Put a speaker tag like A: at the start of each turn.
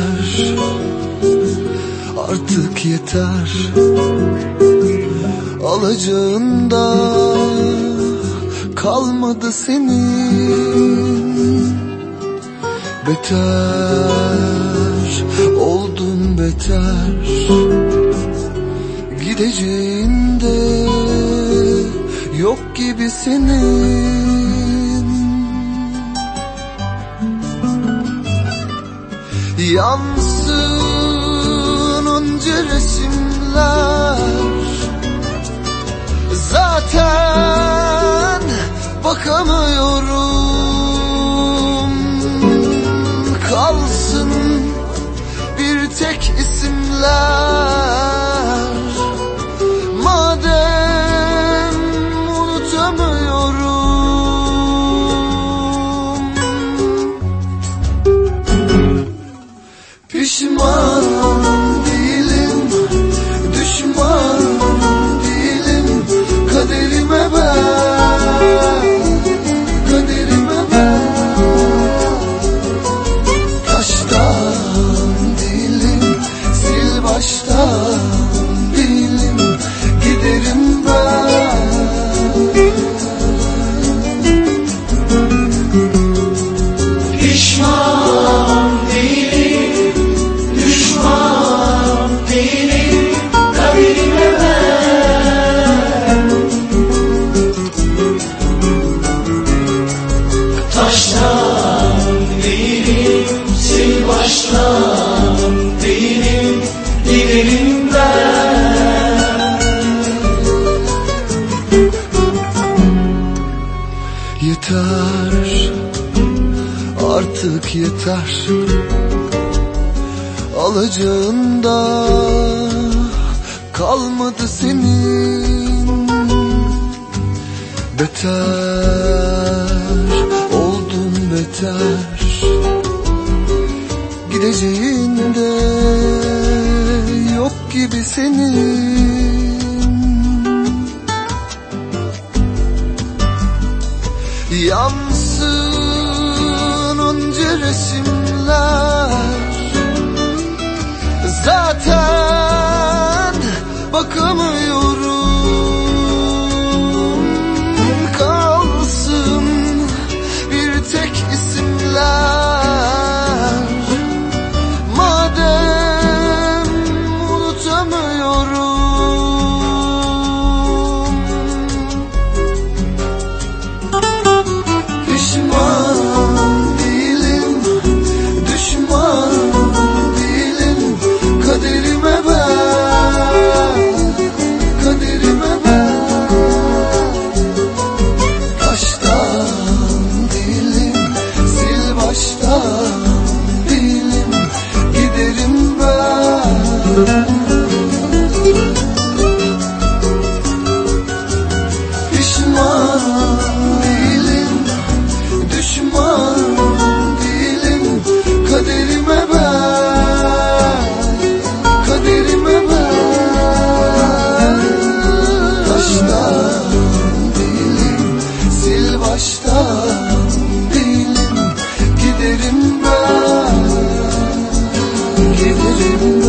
A: yeter. Artık yeter. Alacağında kalmadı senin. Beter. Oldun beter. Gideceğinde yok gibi senin. Yansın onca resimler. Zaten bakamıyorum. Kalsın bir tek isimler
B: oh.
A: Yeter. Artık yeter. Alacağında kalmadı senin. Beter. Oldun beter. Gideceğinde yok gibi senin Yansın onca resimler 也许